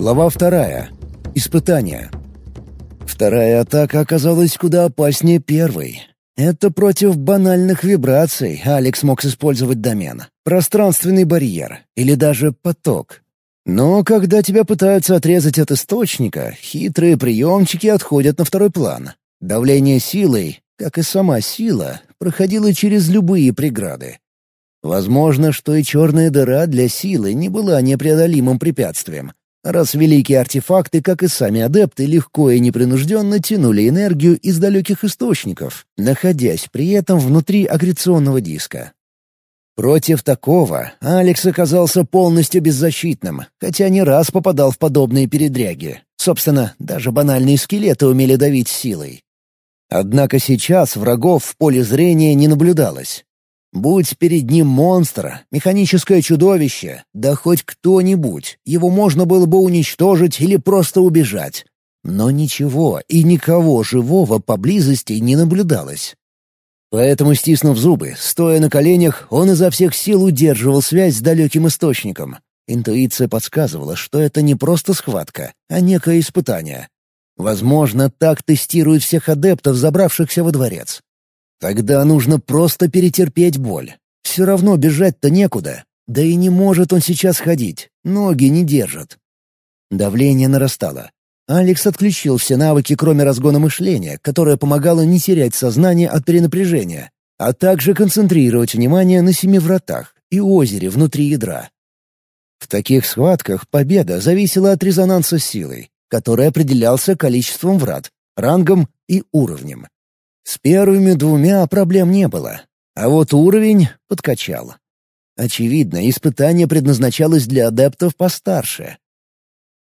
Глава вторая. Испытание. Вторая атака оказалась куда опаснее первой. Это против банальных вибраций Алекс мог использовать домен, пространственный барьер или даже поток. Но когда тебя пытаются отрезать от источника, хитрые приемчики отходят на второй план. Давление силой, как и сама сила, проходило через любые преграды. Возможно, что и черная дыра для силы не была непреодолимым препятствием, раз великие артефакты, как и сами адепты, легко и непринужденно тянули энергию из далеких источников, находясь при этом внутри агрегационного диска. Против такого Алекс оказался полностью беззащитным, хотя не раз попадал в подобные передряги. Собственно, даже банальные скелеты умели давить силой. Однако сейчас врагов в поле зрения не наблюдалось. Будь перед ним монстр, механическое чудовище, да хоть кто-нибудь, его можно было бы уничтожить или просто убежать. Но ничего и никого живого поблизости не наблюдалось. Поэтому, стиснув зубы, стоя на коленях, он изо всех сил удерживал связь с далеким источником. Интуиция подсказывала, что это не просто схватка, а некое испытание. Возможно, так тестируют всех адептов, забравшихся во дворец. Тогда нужно просто перетерпеть боль. Все равно бежать-то некуда. Да и не может он сейчас ходить. Ноги не держат. Давление нарастало. Алекс отключил все навыки, кроме разгона мышления, которое помогало не терять сознание от перенапряжения, а также концентрировать внимание на семи вратах и озере внутри ядра. В таких схватках победа зависела от резонанса силой, который определялся количеством врат, рангом и уровнем. С первыми двумя проблем не было, а вот уровень подкачал. Очевидно, испытание предназначалось для адептов постарше.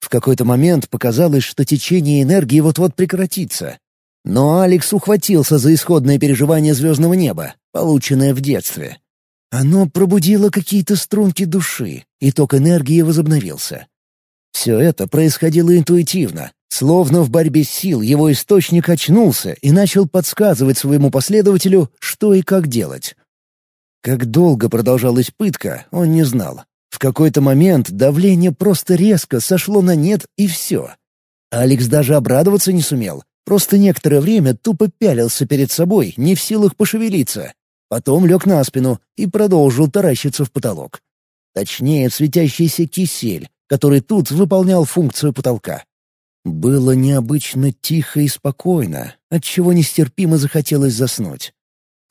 В какой-то момент показалось, что течение энергии вот-вот прекратится. Но Алекс ухватился за исходное переживание звездного неба, полученное в детстве. Оно пробудило какие-то струнки души, и ток энергии возобновился. Все это происходило интуитивно, Словно в борьбе сил его источник очнулся и начал подсказывать своему последователю, что и как делать. Как долго продолжалась пытка, он не знал. В какой-то момент давление просто резко сошло на нет, и все. Алекс даже обрадоваться не сумел. Просто некоторое время тупо пялился перед собой, не в силах пошевелиться. Потом лег на спину и продолжил таращиться в потолок. Точнее, светящийся кисель, который тут выполнял функцию потолка. Было необычно тихо и спокойно, отчего нестерпимо захотелось заснуть.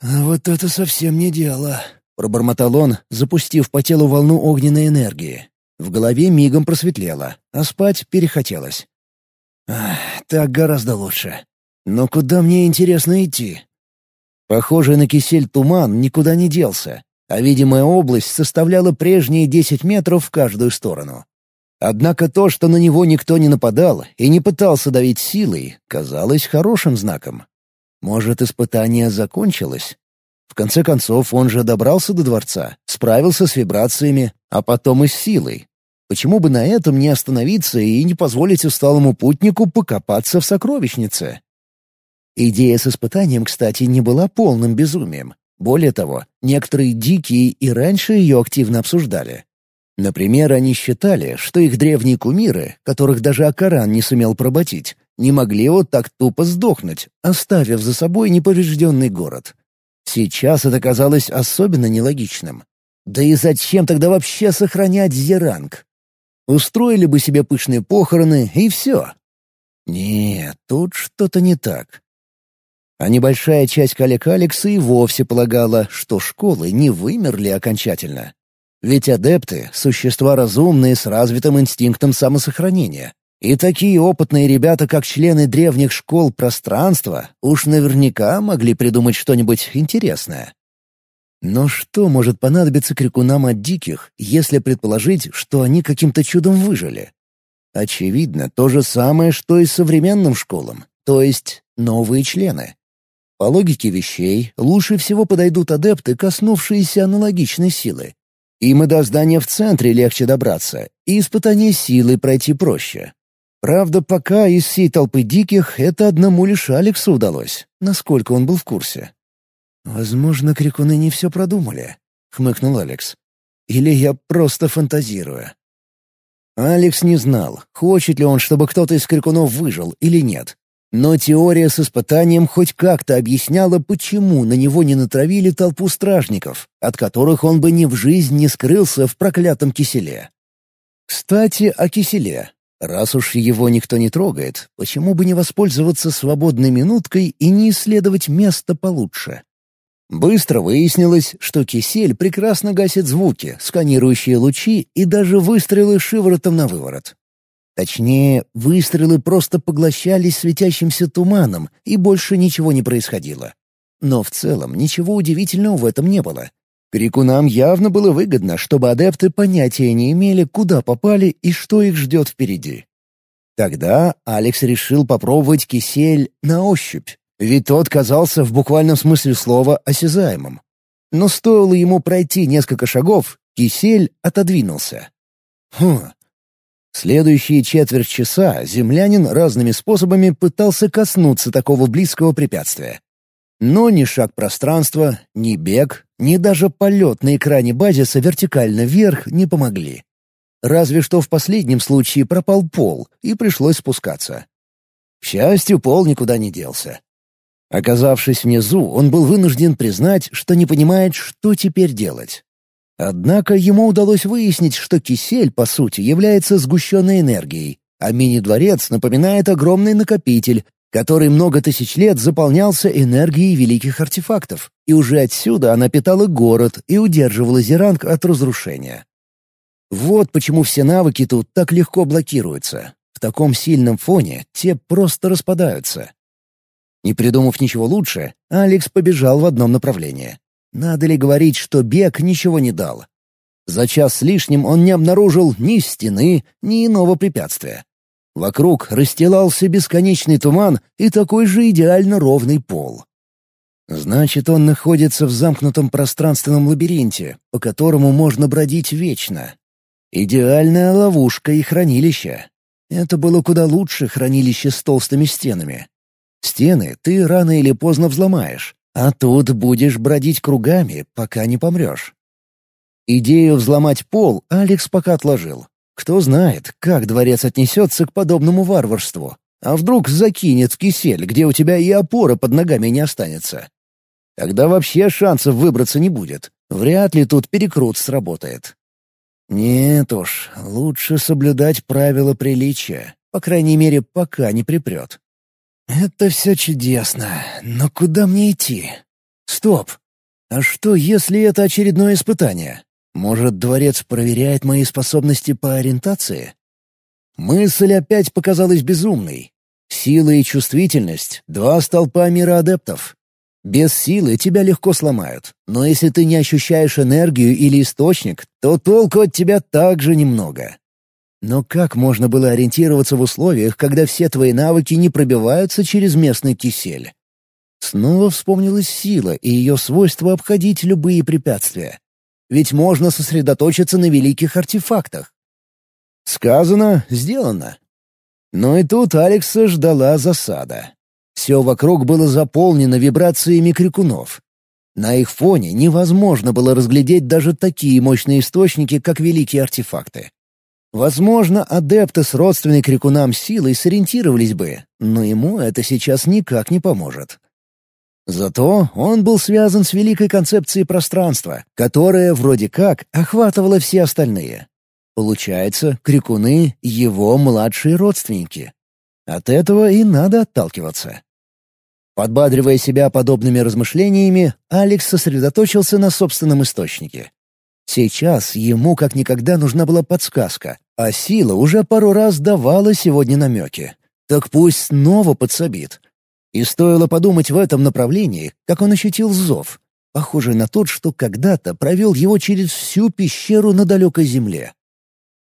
«А вот это совсем не дело», — пробормотал он, запустив по телу волну огненной энергии. В голове мигом просветлело, а спать перехотелось. «Ах, так гораздо лучше. Но куда мне интересно идти?» Похожий на кисель туман никуда не делся, а видимая область составляла прежние десять метров в каждую сторону. Однако то, что на него никто не нападал и не пытался давить силой, казалось хорошим знаком. Может, испытание закончилось? В конце концов, он же добрался до дворца, справился с вибрациями, а потом и с силой. Почему бы на этом не остановиться и не позволить усталому путнику покопаться в сокровищнице? Идея с испытанием, кстати, не была полным безумием. Более того, некоторые дикие и раньше ее активно обсуждали. Например, они считали, что их древние кумиры, которых даже Акаран не сумел проботить, не могли вот так тупо сдохнуть, оставив за собой неповрежденный город. Сейчас это казалось особенно нелогичным. Да и зачем тогда вообще сохранять Зеранг? Устроили бы себе пышные похороны, и все. Нет, тут что-то не так. А небольшая часть коллег Алекса и вовсе полагала, что школы не вымерли окончательно. Ведь адепты — существа разумные с развитым инстинктом самосохранения. И такие опытные ребята, как члены древних школ пространства, уж наверняка могли придумать что-нибудь интересное. Но что может понадобиться крикунам от диких, если предположить, что они каким-то чудом выжили? Очевидно, то же самое, что и современным школам, то есть новые члены. По логике вещей, лучше всего подойдут адепты, коснувшиеся аналогичной силы, им и до здания в центре легче добраться, и испытание силы пройти проще. Правда, пока из всей толпы диких это одному лишь Алексу удалось, насколько он был в курсе. «Возможно, крикуны не все продумали», — хмыкнул Алекс. «Или я просто фантазирую». Алекс не знал, хочет ли он, чтобы кто-то из крикунов выжил или нет. Но теория с испытанием хоть как-то объясняла, почему на него не натравили толпу стражников, от которых он бы ни в жизнь не скрылся в проклятом киселе. Кстати, о киселе. Раз уж его никто не трогает, почему бы не воспользоваться свободной минуткой и не исследовать место получше? Быстро выяснилось, что кисель прекрасно гасит звуки, сканирующие лучи и даже выстрелы шиворотом на выворот. Точнее, выстрелы просто поглощались светящимся туманом, и больше ничего не происходило. Но в целом ничего удивительного в этом не было. Крикунам явно было выгодно, чтобы адепты понятия не имели, куда попали и что их ждет впереди. Тогда Алекс решил попробовать кисель на ощупь, ведь тот казался в буквальном смысле слова осязаемым. Но стоило ему пройти несколько шагов, кисель отодвинулся. Хм. Следующие четверть часа землянин разными способами пытался коснуться такого близкого препятствия. Но ни шаг пространства, ни бег, ни даже полет на экране базиса вертикально вверх не помогли. Разве что в последнем случае пропал пол, и пришлось спускаться. К счастью, пол никуда не делся. Оказавшись внизу, он был вынужден признать, что не понимает, что теперь делать. Однако ему удалось выяснить, что кисель, по сути, является сгущенной энергией, а мини-дворец напоминает огромный накопитель, который много тысяч лет заполнялся энергией великих артефактов, и уже отсюда она питала город и удерживала Зеранг от разрушения. Вот почему все навыки тут так легко блокируются. В таком сильном фоне те просто распадаются. Не придумав ничего лучше, Алекс побежал в одном направлении. Надо ли говорить, что бег ничего не дал? За час с лишним он не обнаружил ни стены, ни иного препятствия. Вокруг расстилался бесконечный туман и такой же идеально ровный пол. Значит, он находится в замкнутом пространственном лабиринте, по которому можно бродить вечно. Идеальная ловушка и хранилище. Это было куда лучше хранилище с толстыми стенами. Стены ты рано или поздно взломаешь, а тут будешь бродить кругами, пока не помрешь. Идею взломать пол Алекс пока отложил. Кто знает, как дворец отнесется к подобному варварству. А вдруг закинет в кисель, где у тебя и опора под ногами не останется? Тогда вообще шансов выбраться не будет. Вряд ли тут перекрут сработает. Нет уж, лучше соблюдать правила приличия, по крайней мере, пока не припрет. «Это все чудесно, но куда мне идти? Стоп! А что, если это очередное испытание? Может, дворец проверяет мои способности по ориентации?» Мысль опять показалась безумной. Сила и чувствительность — два столпа мира адептов. Без силы тебя легко сломают, но если ты не ощущаешь энергию или источник, то толку от тебя также немного. Но как можно было ориентироваться в условиях, когда все твои навыки не пробиваются через местный кисель? Снова вспомнилась сила и ее свойство обходить любые препятствия. Ведь можно сосредоточиться на великих артефактах. Сказано, сделано. Но и тут Алекса ждала засада. Все вокруг было заполнено вибрациями крикунов. На их фоне невозможно было разглядеть даже такие мощные источники, как великие артефакты. Возможно, адепты с родственной крикунам силой сориентировались бы, но ему это сейчас никак не поможет. Зато он был связан с великой концепцией пространства, которая вроде как охватывала все остальные. Получается, крикуны — его младшие родственники. От этого и надо отталкиваться. Подбадривая себя подобными размышлениями, Алекс сосредоточился на собственном источнике. Сейчас ему как никогда нужна была подсказка, а сила уже пару раз давала сегодня намеки. Так пусть снова подсобит. И стоило подумать в этом направлении, как он ощутил зов, похожий на тот, что когда-то провел его через всю пещеру на далекой земле.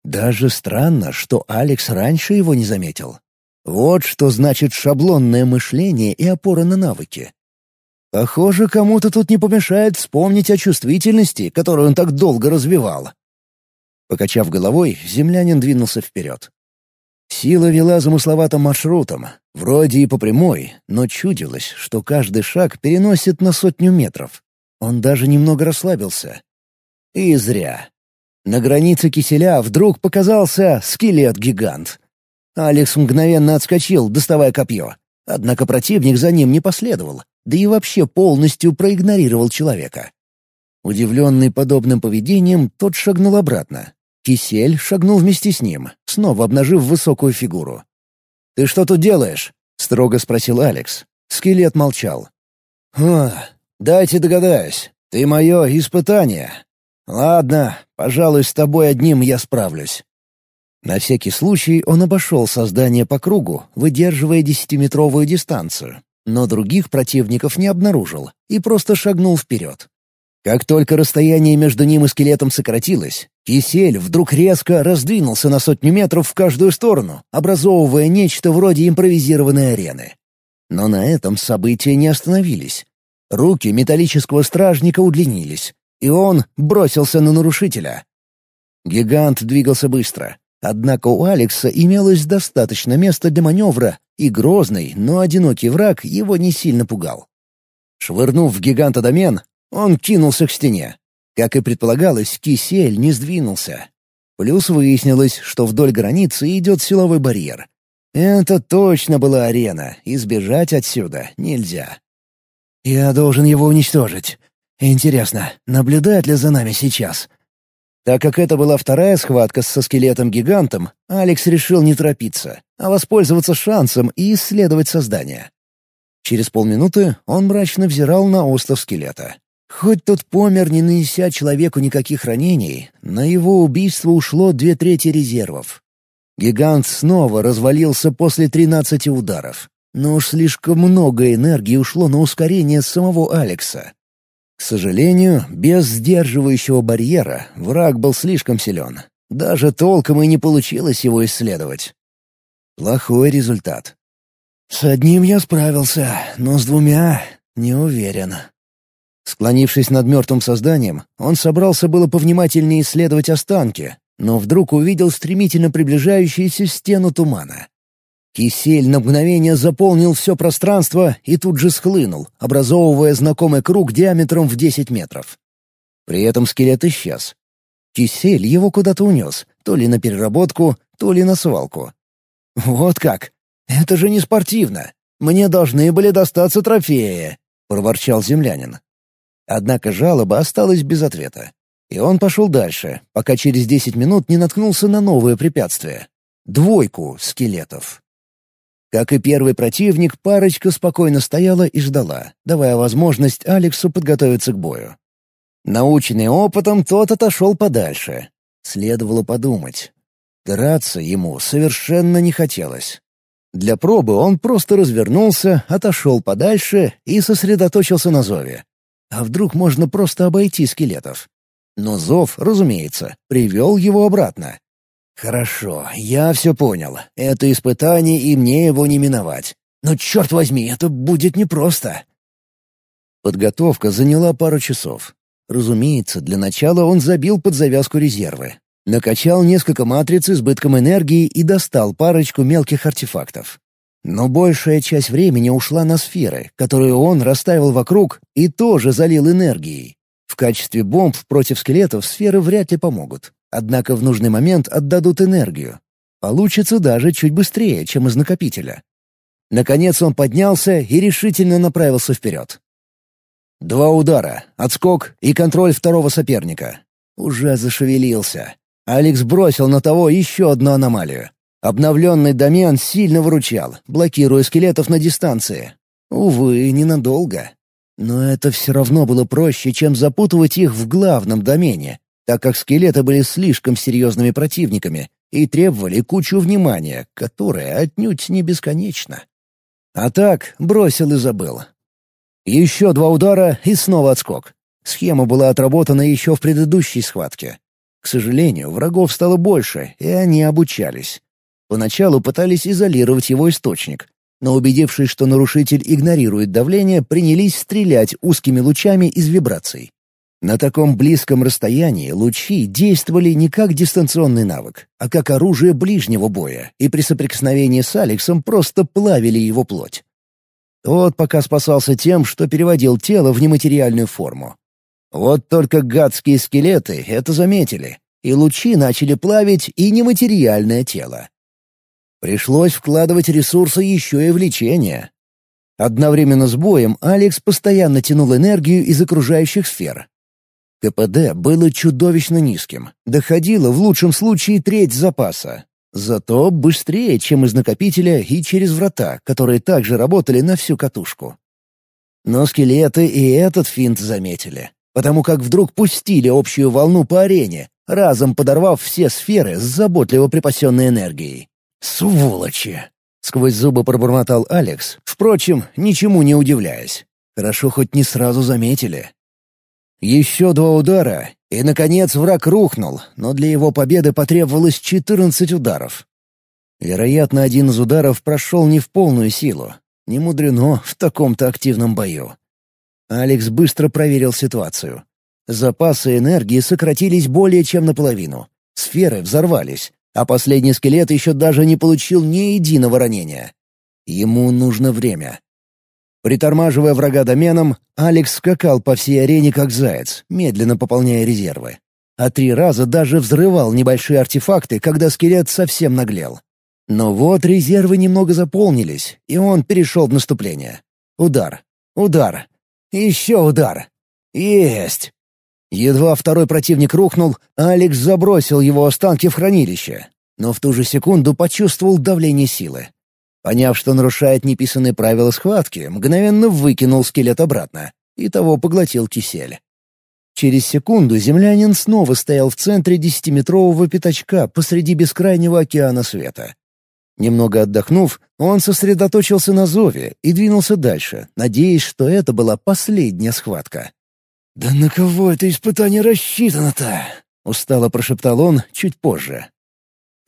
Даже странно, что Алекс раньше его не заметил. Вот что значит шаблонное мышление и опора на навыки. Похоже, кому-то тут не помешает вспомнить о чувствительности, которую он так долго развивал. Покачав головой, землянин двинулся вперед. Сила вела замысловатым маршрутом, вроде и по прямой, но чудилось, что каждый шаг переносит на сотню метров. Он даже немного расслабился. И зря. На границе киселя вдруг показался скелет-гигант. Алекс мгновенно отскочил, доставая копье. Однако противник за ним не последовал, да и вообще полностью проигнорировал человека. Удивленный подобным поведением, тот шагнул обратно. Кисель шагнул вместе с ним, снова обнажив высокую фигуру. «Ты что тут делаешь?» — строго спросил Алекс. Скелет молчал. «О, дайте догадаюсь. Ты мое испытание. Ладно, пожалуй, с тобой одним я справлюсь». На всякий случай он обошел создание по кругу, выдерживая десятиметровую дистанцию, но других противников не обнаружил и просто шагнул вперед. Как только расстояние между ним и скелетом сократилось, кисель вдруг резко раздвинулся на сотню метров в каждую сторону, образовывая нечто вроде импровизированной арены. Но на этом события не остановились. Руки металлического стражника удлинились, и он бросился на нарушителя. Гигант двигался быстро, однако у Алекса имелось достаточно места для маневра, и грозный, но одинокий враг его не сильно пугал. Швырнув в гиганта домен, он кинулся к стене. Как и предполагалось, кисель не сдвинулся. Плюс выяснилось, что вдоль границы идет силовой барьер. Это точно была арена, и сбежать отсюда нельзя. «Я должен его уничтожить. Интересно, наблюдает ли за нами сейчас?» Так как это была вторая схватка со скелетом-гигантом, Алекс решил не торопиться, а воспользоваться шансом и исследовать создание. Через полминуты он мрачно взирал на остров скелета. Хоть тот помер, не нанеся человеку никаких ранений, на его убийство ушло две трети резервов. Гигант снова развалился после тринадцати ударов. Но уж слишком много энергии ушло на ускорение самого Алекса. К сожалению, без сдерживающего барьера враг был слишком силен. Даже толком и не получилось его исследовать. Плохой результат. «С одним я справился, но с двумя — не уверен». Склонившись над мертвым созданием, он собрался было повнимательнее исследовать останки, но вдруг увидел стремительно приближающуюся стену тумана. Кисель на мгновение заполнил все пространство и тут же схлынул, образовывая знакомый круг диаметром в 10 метров. При этом скелет исчез. Кисель его куда-то унес, то ли на переработку, то ли на свалку. «Вот как! Это же не спортивно! Мне должны были достаться трофеи!» — проворчал землянин. Однако жалоба осталась без ответа. И он пошел дальше, пока через десять минут не наткнулся на новое препятствие — двойку скелетов. Как и первый противник, парочка спокойно стояла и ждала, давая возможность Алексу подготовиться к бою. Наученный опытом, тот отошел подальше. Следовало подумать. Драться ему совершенно не хотелось. Для пробы он просто развернулся, отошел подальше и сосредоточился на зове. А вдруг можно просто обойти скелетов? Но зов, разумеется, привел его обратно. «Хорошо, я все понял. Это испытание, и мне его не миновать. Но, черт возьми, это будет непросто». Подготовка заняла пару часов. Разумеется, для начала он забил под завязку резервы. Накачал несколько матриц избытком энергии и достал парочку мелких артефактов. Но большая часть времени ушла на сферы, которые он расставил вокруг и тоже залил энергией. В качестве бомб против скелетов сферы вряд ли помогут. Однако в нужный момент отдадут энергию. Получится даже чуть быстрее, чем из накопителя. Наконец он поднялся и решительно направился вперед. Два удара, отскок и контроль второго соперника. Уже зашевелился. Алекс бросил на того еще одну аномалию. Обновленный домен сильно выручал, блокируя скелетов на дистанции. Увы, ненадолго. Но это все равно было проще, чем запутывать их в главном домене, так как скелеты были слишком серьезными противниками и требовали кучу внимания, которое отнюдь не бесконечно. А так бросил и забыл. Еще два удара и снова отскок. Схема была отработана еще в предыдущей схватке. К сожалению, врагов стало больше, и они обучались. Поначалу пытались изолировать его источник, но убедившись, что нарушитель игнорирует давление, принялись стрелять узкими лучами из вибраций. На таком близком расстоянии лучи действовали не как дистанционный навык, а как оружие ближнего боя, и при соприкосновении с Алексом просто плавили его плоть. Тот пока спасался тем, что переводил тело в нематериальную форму. Вот только гадские скелеты это заметили, и лучи начали плавить и нематериальное тело. Пришлось вкладывать ресурсы еще и в лечение. Одновременно с боем Алекс постоянно тянул энергию из окружающих сфер. КПД было чудовищно низким, доходило в лучшем случае треть запаса. Зато быстрее, чем из накопителя и через врата, которые также работали на всю катушку. Но скелеты и этот финт заметили, потому как вдруг пустили общую волну по арене, разом подорвав все сферы с заботливо припасенной энергией. «Сволочи!» — сквозь зубы пробормотал Алекс, впрочем, ничему не удивляясь. Хорошо хоть не сразу заметили. Еще два удара, и, наконец, враг рухнул, но для его победы потребовалось 14 ударов. Вероятно, один из ударов прошел не в полную силу. Не мудрено в таком-то активном бою. Алекс быстро проверил ситуацию. Запасы энергии сократились более чем наполовину. Сферы взорвались, а последний скелет еще даже не получил ни единого ранения. Ему нужно время. Притормаживая врага доменом, Алекс скакал по всей арене как заяц, медленно пополняя резервы. А три раза даже взрывал небольшие артефакты, когда скелет совсем наглел. Но вот резервы немного заполнились, и он перешел в наступление. Удар. Удар. Еще удар. Есть. Едва второй противник рухнул, Алекс забросил его останки в хранилище, но в ту же секунду почувствовал давление силы. Поняв, что нарушает неписанные правила схватки, мгновенно выкинул скелет обратно, и того поглотил кисель. Через секунду землянин снова стоял в центре десятиметрового пятачка посреди бескрайнего океана света. Немного отдохнув, он сосредоточился на зове и двинулся дальше, надеясь, что это была последняя схватка. «Да на кого это испытание рассчитано-то?» — устало прошептал он чуть позже.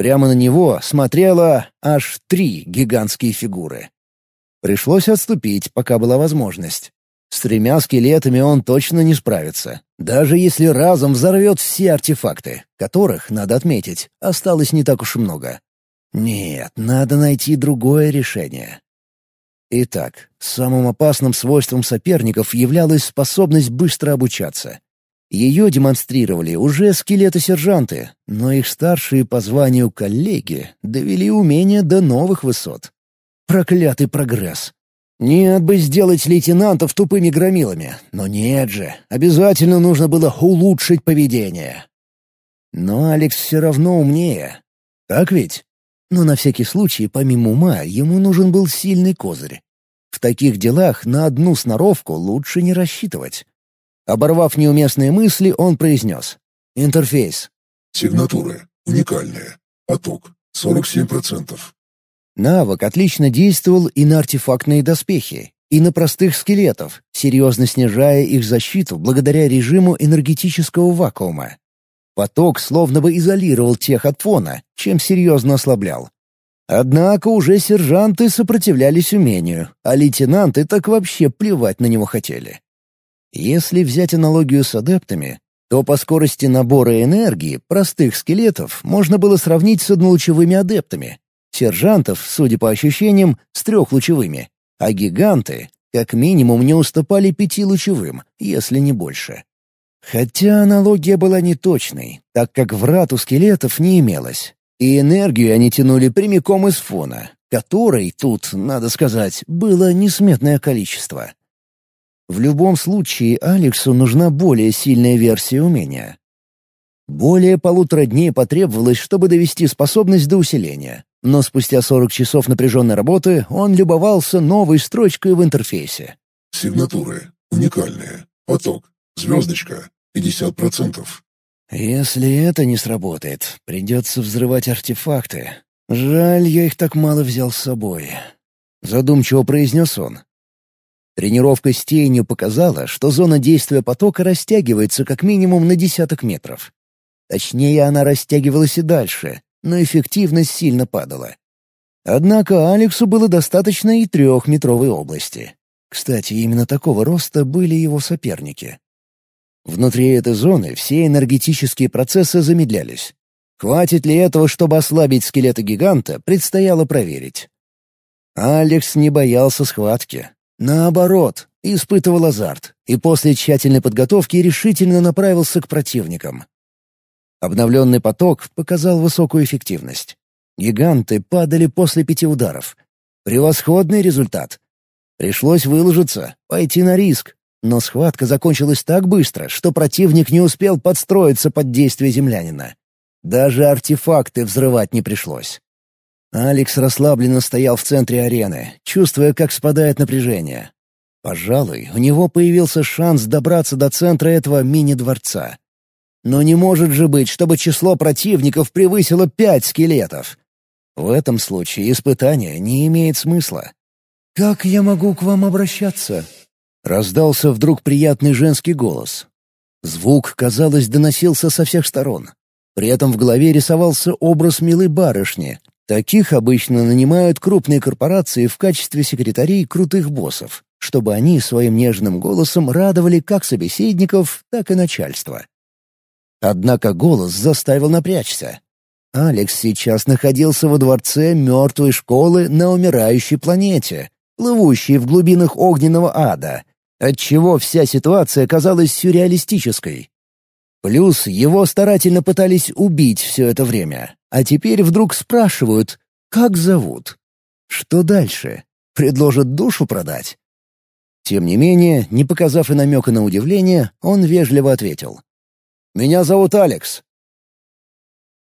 Прямо на него смотрело аж три гигантские фигуры. Пришлось отступить, пока была возможность. С тремя скелетами он точно не справится, даже если разом взорвет все артефакты, которых, надо отметить, осталось не так уж и много. Нет, надо найти другое решение. Итак, самым опасным свойством соперников являлась способность быстро обучаться. Ее демонстрировали уже скелеты-сержанты, но их старшие по званию коллеги довели умение до новых высот. Проклятый прогресс. Нет бы сделать лейтенантов тупыми громилами, но нет же, обязательно нужно было улучшить поведение. Но Алекс все равно умнее. Так ведь? Но на всякий случай, помимо ума, ему нужен был сильный козырь. В таких делах на одну сноровку лучше не рассчитывать. Оборвав неуместные мысли, он произнес. «Интерфейс». «Сигнатуры. Уникальные. Поток. 47%. Навык отлично действовал и на артефактные доспехи, и на простых скелетов, серьезно снижая их защиту благодаря режиму энергетического вакуума. Поток словно бы изолировал тех от фона, чем серьезно ослаблял. Однако уже сержанты сопротивлялись умению, а лейтенанты так вообще плевать на него хотели. Если взять аналогию с адептами, то по скорости набора энергии простых скелетов можно было сравнить с однолучевыми адептами, сержантов, судя по ощущениям, с трехлучевыми, а гиганты как минимум не уступали пятилучевым, если не больше. Хотя аналогия была неточной, так как врат у скелетов не имелось, и энергию они тянули прямиком из фона, которой тут, надо сказать, было несметное количество. В любом случае Алексу нужна более сильная версия умения. Более полутора дней потребовалось, чтобы довести способность до усиления, но спустя 40 часов напряженной работы он любовался новой строчкой в интерфейсе. «Сигнатуры. Уникальные. Поток. Звездочка. 50%. «Если это не сработает, придется взрывать артефакты. Жаль, я их так мало взял с собой», — задумчиво произнес он. Тренировка с тенью показала, что зона действия потока растягивается как минимум на десяток метров. Точнее, она растягивалась и дальше, но эффективность сильно падала. Однако Алексу было достаточно и трехметровой области. Кстати, именно такого роста были его соперники. Внутри этой зоны все энергетические процессы замедлялись. Хватит ли этого, чтобы ослабить скелета гиганта, предстояло проверить. Алекс не боялся схватки. Наоборот, испытывал азарт и после тщательной подготовки решительно направился к противникам. Обновленный поток показал высокую эффективность. Гиганты падали после пяти ударов. Превосходный результат. Пришлось выложиться, пойти на риск. Но схватка закончилась так быстро, что противник не успел подстроиться под действие землянина. Даже артефакты взрывать не пришлось. Алекс расслабленно стоял в центре арены, чувствуя, как спадает напряжение. Пожалуй, у него появился шанс добраться до центра этого мини-дворца. Но не может же быть, чтобы число противников превысило пять скелетов. В этом случае испытание не имеет смысла. «Как я могу к вам обращаться?» Раздался вдруг приятный женский голос. Звук, казалось, доносился со всех сторон. При этом в голове рисовался образ милой барышни. Таких обычно нанимают крупные корпорации в качестве секретарей крутых боссов, чтобы они своим нежным голосом радовали как собеседников, так и начальство. Однако голос заставил напрячься. Алекс сейчас находился во дворце мертвой школы на умирающей планете, плывущей в глубинах огненного ада, отчего вся ситуация казалась сюрреалистической. Плюс его старательно пытались убить все это время, а теперь вдруг спрашивают, как зовут. Что дальше? Предложат душу продать? Тем не менее, не показав и намека на удивление, он вежливо ответил. «Меня зовут Алекс.